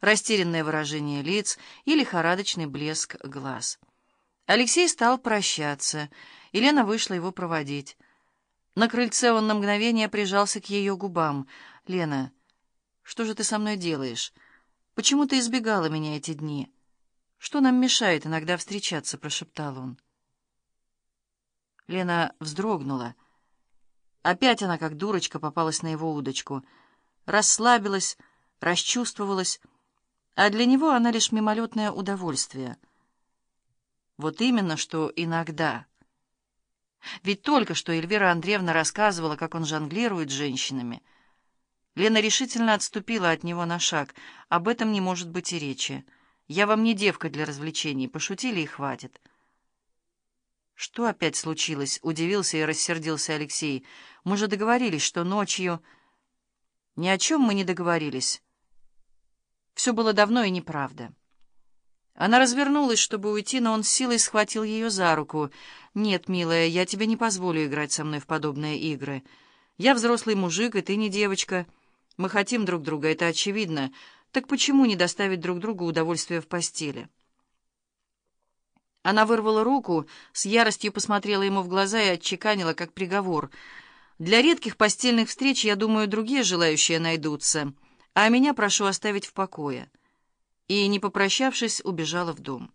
растерянное выражение лиц и лихорадочный блеск глаз. Алексей стал прощаться, и Лена вышла его проводить. На крыльце он на мгновение прижался к ее губам. «Лена, что же ты со мной делаешь? Почему ты избегала меня эти дни? Что нам мешает иногда встречаться?» — прошептал он. Лена вздрогнула. Опять она, как дурочка, попалась на его удочку. Расслабилась, расчувствовалась, а для него она лишь мимолетное удовольствие. Вот именно, что иногда. Ведь только что Эльвира Андреевна рассказывала, как он жонглирует женщинами. Лена решительно отступила от него на шаг. Об этом не может быть и речи. Я вам не девка для развлечений, пошутили и хватит. «Что опять случилось?» — удивился и рассердился Алексей. «Мы же договорились, что ночью...» «Ни о чем мы не договорились. Все было давно и неправда». Она развернулась, чтобы уйти, но он с силой схватил ее за руку. «Нет, милая, я тебе не позволю играть со мной в подобные игры. Я взрослый мужик, и ты не девочка. Мы хотим друг друга, это очевидно. Так почему не доставить друг другу удовольствие в постели?» Она вырвала руку, с яростью посмотрела ему в глаза и отчеканила, как приговор. «Для редких постельных встреч, я думаю, другие желающие найдутся, а меня прошу оставить в покое». И, не попрощавшись, убежала в дом.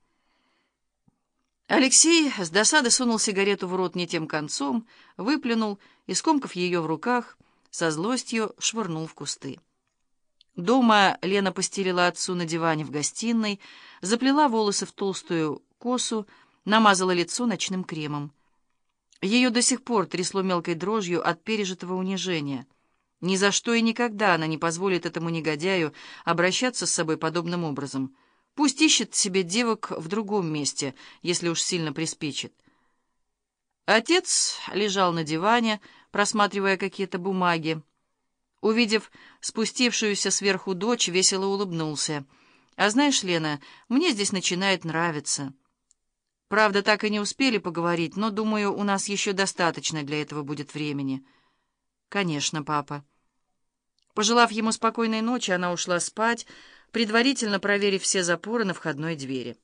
Алексей с досады сунул сигарету в рот не тем концом, выплюнул и, скомкав ее в руках, со злостью швырнул в кусты. Дома Лена постелила отцу на диване в гостиной, заплела волосы в толстую косу, намазала лицо ночным кремом. Ее до сих пор трясло мелкой дрожью от пережитого унижения. Ни за что и никогда она не позволит этому негодяю обращаться с собой подобным образом. Пусть ищет себе девок в другом месте, если уж сильно приспичит. Отец лежал на диване, просматривая какие-то бумаги. Увидев спустившуюся сверху дочь, весело улыбнулся. «А знаешь, Лена, мне здесь начинает нравиться». Правда, так и не успели поговорить, но, думаю, у нас еще достаточно для этого будет времени. Конечно, папа. Пожелав ему спокойной ночи, она ушла спать, предварительно проверив все запоры на входной двери.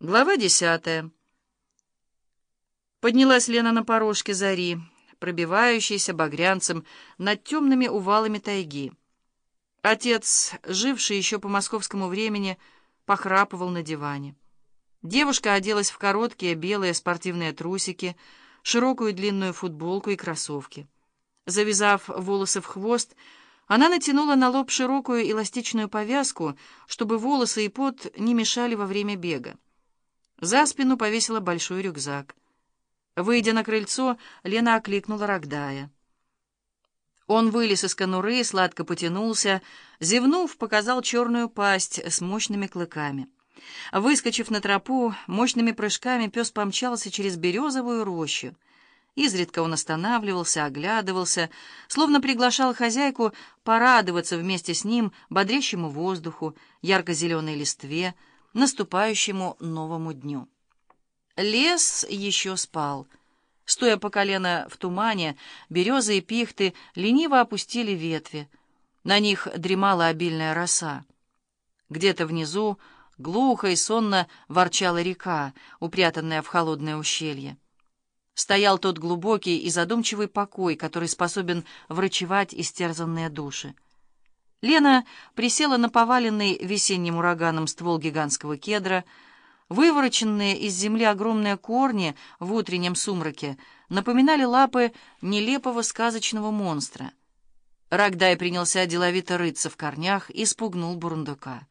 Глава десятая. Поднялась Лена на порожке зари, пробивающейся багрянцем над темными увалами тайги. Отец, живший еще по московскому времени, похрапывал на диване. Девушка оделась в короткие белые спортивные трусики, широкую длинную футболку и кроссовки. Завязав волосы в хвост, она натянула на лоб широкую эластичную повязку, чтобы волосы и пот не мешали во время бега. За спину повесила большой рюкзак. Выйдя на крыльцо, Лена окликнула Рогдая. Он вылез из конуры, сладко потянулся, зевнув, показал черную пасть с мощными клыками. Выскочив на тропу, мощными прыжками пес помчался через березовую рощу. Изредка он останавливался, оглядывался, словно приглашал хозяйку порадоваться вместе с ним бодрящему воздуху, ярко-зеленой листве, наступающему новому дню. Лес еще спал. Стоя по колено в тумане, березы и пихты лениво опустили ветви. На них дремала обильная роса. Где-то внизу Глухо и сонно ворчала река, упрятанная в холодное ущелье. Стоял тот глубокий и задумчивый покой, который способен врачевать истерзанные души. Лена присела на поваленный весенним ураганом ствол гигантского кедра. Вывороченные из земли огромные корни в утреннем сумраке напоминали лапы нелепого сказочного монстра. Рогдай принялся деловито рыться в корнях и спугнул бурундука.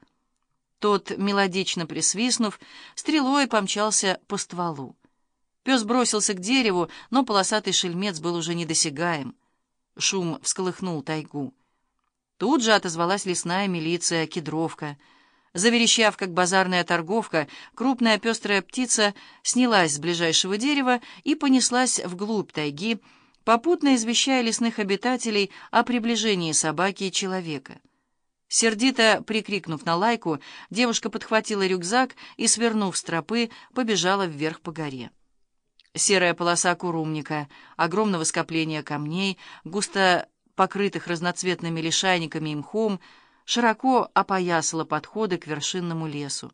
Тот, мелодично присвистнув, стрелой помчался по стволу. Пес бросился к дереву, но полосатый шельмец был уже недосягаем. Шум всколыхнул тайгу. Тут же отозвалась лесная милиция, кедровка. Заверещав, как базарная торговка, крупная пестрая птица снялась с ближайшего дерева и понеслась вглубь тайги, попутно извещая лесных обитателей о приближении собаки и человека. Сердито прикрикнув на лайку, девушка подхватила рюкзак и, свернув с тропы, побежала вверх по горе. Серая полоса курумника, огромного скопления камней, густо покрытых разноцветными лишайниками и мхом, широко опоясала подходы к вершинному лесу.